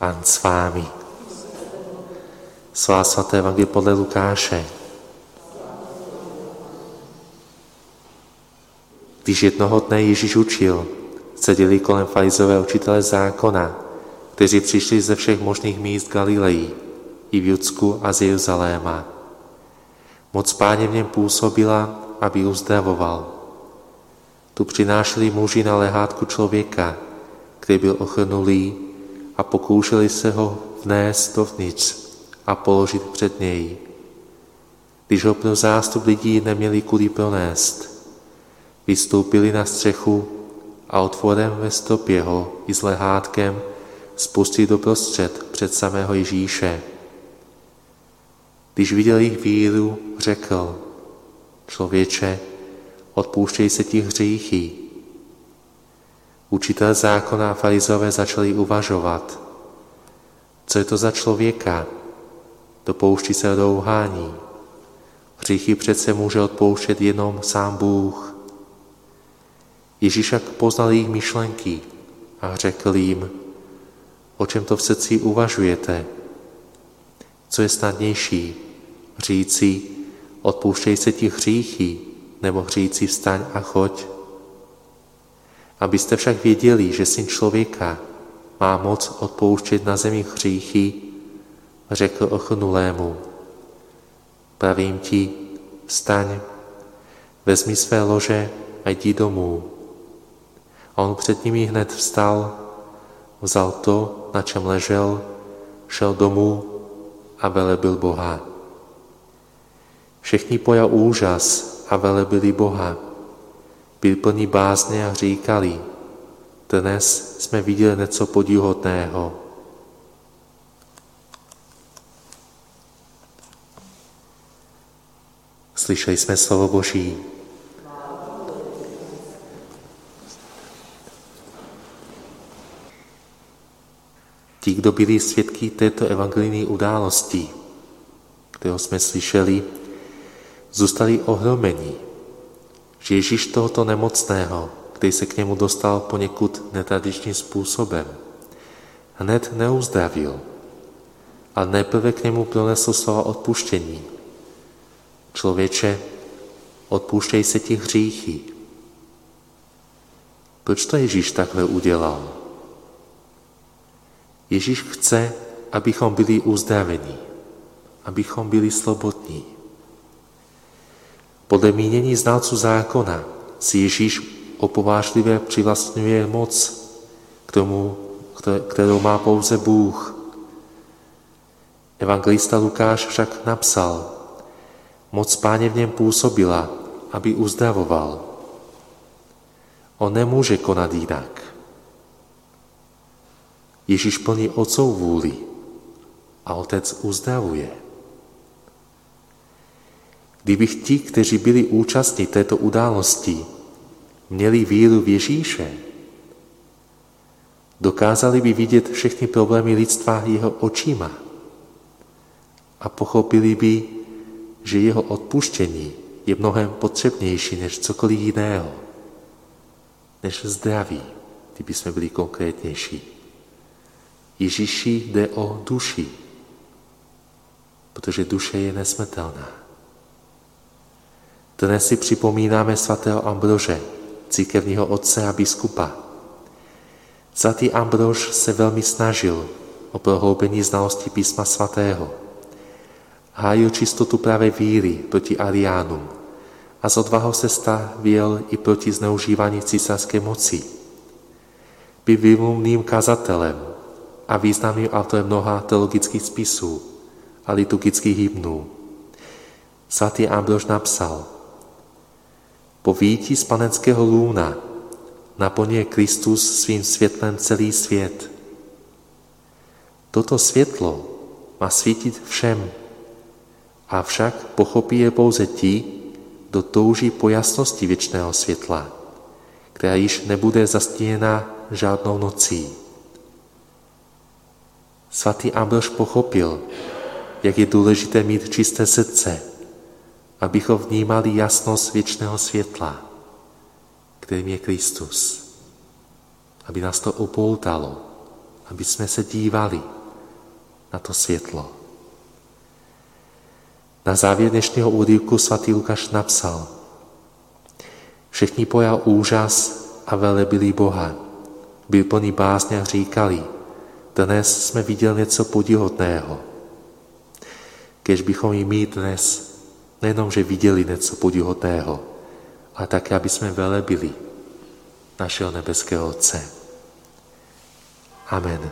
Pán s vámi. Svá svaté evangelie podle Lukáše. Když jednoho dne Ježíš učil, seděli kolem farizové učitele zákona, kteří přišli ze všech možných míst Galileji, i v Judsku a z Jeruzaléma. Moc páně v něm působila, aby uzdravoval. Tu přinášeli muži na lehátku člověka, který byl ochrnulý a pokoušeli se ho vnést dovnitř a položit před něj. Když ho pro zástup lidí neměli kudy pronést, vystoupili na střechu a otvorem ve stopě ho i s lehátkem spustili do prostřed před samého Ježíše. Když viděl jejich víru, řekl, člověče, odpouštěj se ti hříchy. Učitel zákona a farizové začali uvažovat, co je to za člověka, dopouští se rouhání. Hříchy přece může odpouštět jenom sám Bůh. Ježíš však poznal jejich myšlenky a řekl jim, o čem to v srdci uvažujete. Co je snadnější, říci, odpouštěj se ti hříchy, nebo říci vstaň a choď. Abyste však věděli, že syn člověka má moc odpouštět na zemi hříchy, řekl ochrnulému. Pravím ti, vstaň, vezmi své lože a jdi domů. A on před nimi hned vstal, vzal to, na čem ležel, šel domů a velebil Boha. Všichni pojal úžas a velebili Boha. Byl plný bázně a říkali, dnes jsme viděli něco podíhodného. Slyšeli jsme slovo Boží. Ti, kdo byli svědky této evangelijní události, kterou jsme slyšeli, zůstali ohromení, že Ježíš tohoto nemocného, který se k němu dostal poněkud netradičním způsobem, hned neuzdravil, a nejprve k němu pronesl slova odpuštění. Člověče, odpuštěj se ti hříchy. Proč to Ježíš takhle udělal? Ježíš chce, abychom byli uzdraveni, abychom byli slobodní. Podle mínění znalců zákona si Ježíš opovážlivě přivlastňuje moc, k tomu, kterou má pouze Bůh. Evangelista Lukáš však napsal, moc páně v něm působila, aby uzdravoval. On nemůže konat jinak. Ježíš plní otcov vůli a otec uzdravuje. Kdyby ti, kteří byli účastní této události, měli víru v Ježíše, dokázali by vidět všechny problémy lidstva jeho očima a pochopili by, že jeho odpuštění je mnohem potřebnější než cokoliv jiného, než zdraví, kdyby jsme byli konkrétnější. Ježíši jde o duši, protože duše je nesmrtelná. Dnes si připomínáme svatého Ambrože, církevního otce a biskupa. Svatý Ambrož se velmi snažil o prohloubení znalosti písma svatého. Hájil čistotu pravé víry proti Ariánům a z odvahou se stavěl i proti zneužívání císařské moci. Byl výmluvným kazatelem a významným autorem mnoha teologických spisů a liturgických hymnů. Svatý Ambrož napsal – po výjití z panenského lůna naplňuje Kristus svým světlem celý svět. Toto světlo má svítit všem, avšak pochopí je pouze ti, kdo touží po jasnosti věčného světla, která již nebude zastíněna žádnou nocí. Svatý Ambrož pochopil, jak je důležité mít čisté srdce, abychom vnímali jasnost věčného světla, kterým je Kristus. Aby nás to upoutalo aby jsme se dívali na to světlo. Na závěr dnešního úryvku svatý Lukáš napsal Všichni pojal úžas a velebili Boha. Byl plný bázně a říkali, dnes jsme viděli něco podihodného. Kež bychom i my dnes nejenom, že viděli něco podihodného, ale také, aby jsme velebili našeho nebeského Otce. Amen.